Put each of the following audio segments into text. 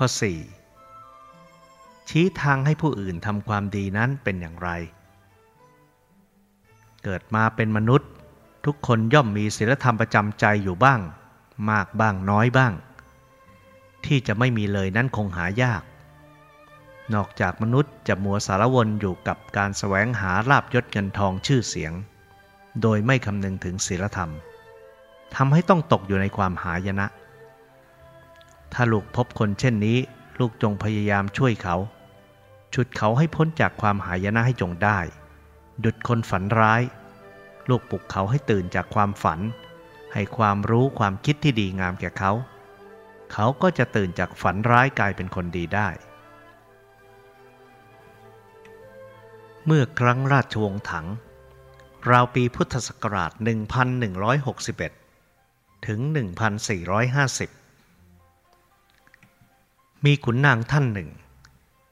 ข้อ 4. ชี้ทางให้ผู้อื่นทำความดีนั้นเป็นอย่างไร เกิดมาเป็นมนุษย์ ทุกคนย่อมมีศีลธรรมประจำใจอยู่บ้าง มากบ้างน้อยบ้าง ที่จะไม่มีเลยนั้นคงหายาก นอกจากมนุษย์จะมัวสารวนอยู่กับการแสวงหาลาบยศเงินทองชื่อเสียง โดยไม่คำนึงถึงศีลธรรมทำให้ต้องตกอยู่ในความหายนะ ถ้าลูกพบคนเช่นนี้ ลูกจงพยายามช่วยเขา ชุดเขาให้พ้นจากความหายนะให้จงได้ ดุดคนฝันร้าย ลูกปลุกเขาให้ตื่นจากความฝัน ให้ความรู้ความคิดที่ดีงามแก่เขา เขาก็จะตื่นจากฝันร้ายกลายเป็นคนดีได้ เมื่อครั้งราชวงศ์ถัง ราวปีพุทธศักราช 1161 ถึง 1450 มีขุนนางท่านหนึ่ง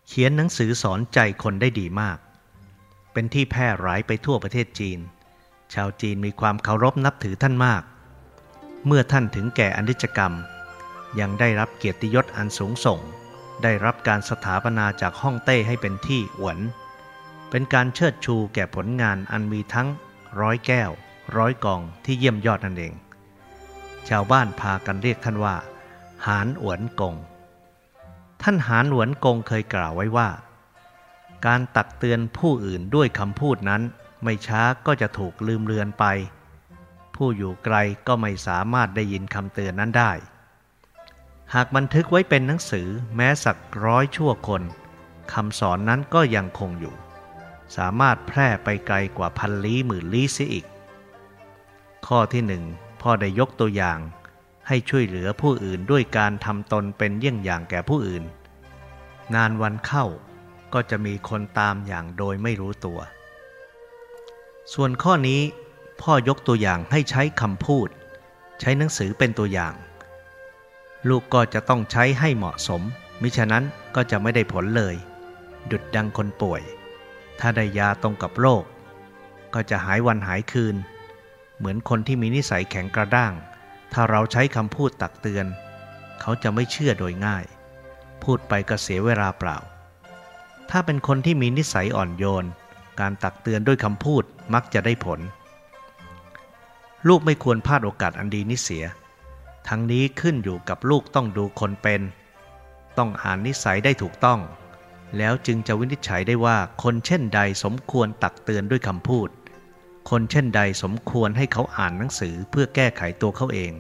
เขียนหนังสือสอนใจคนได้ดีมาก เป็นที่แพร่หลายไปทั่วประเทศจีน ชาวจีนมีความเคารพนับถือท่านมาก เมื่อท่านถึงแก่อนิจกรรม ยังได้รับเกียรติยศอันสูงส่ง ได้รับการสถาปนาจากฮ่องเต้ให้เป็นที่หวน เป็นการเชิดชูแก่ผลงานอันมีทั้งร้อยแก้ว ร้อยกองที่เยี่ยมยอดนั่นเอง ชาวบ้านพากันเรียกท่านว่า หานอวนกง ท่านหานหวนกงเคยกล่าวไว้ว่า การตักเตือนผู้อื่นด้วยคำพูดนั้น ไม่ช้าก็จะถูกลืมเลือนไป ผู้อยู่ไกลก็ไม่สามารถได้ยินคำเตือนนั้นได้ หากบันทึกไว้เป็นหนังสือแม้สักร้อยชั่วคนคำสอนนั้นก็ยังคงอยู่ สามารถแพร่ไปไกลกว่าพันลี้หมื่นลี้เสียอีก ข้อที่หนึ่งพ่อได้ยกตัวอย่าง ให้ช่วยเหลือผู้อื่นด้วยการทำตนเป็นเยี่ยงอย่างแก่ผู้อื่น นานวันเข้าก็จะมีคนตามอย่างโดยไม่รู้ตัว ส่วนข้อนี้พ่อยกตัวอย่างให้ใช้คำพูด ใช้หนังสือเป็นตัวอย่าง ลูกก็จะต้องใช้ให้เหมาะสม มิฉะนั้นก็จะไม่ได้ผลเลย ดุดดังคนป่วย ถ้าได้ยาตรงกับโรคก็จะหายวันหายคืน เหมือนคนที่มีนิสัยแข็งกระด้าง ถ้าเราใช้คำพูดตักเตือน เขาจะไม่เชื่อโดยง่าย พูดไปก็เสียเวลาเปล่า ถ้าเป็นคนที่มีนิสัยอ่อนโยน การตักเตือนด้วยคำพูดมักจะได้ผล ลูกไม่ควรพลาดโอกาสอันดีนี้เสีย ทั้งนี้ขึ้นอยู่กับลูกต้องดูคนเป็น ต้องอ่านนิสัยได้ถูกต้อง แล้วจึงจะวินิจฉัยได้ว่าคนเช่นใดสมควรตักเตือนด้วยคำพูด คนเช่นใดสมควรให้เขาอ่านหนังสือเพื่อแก้ไขตัวเขาเอง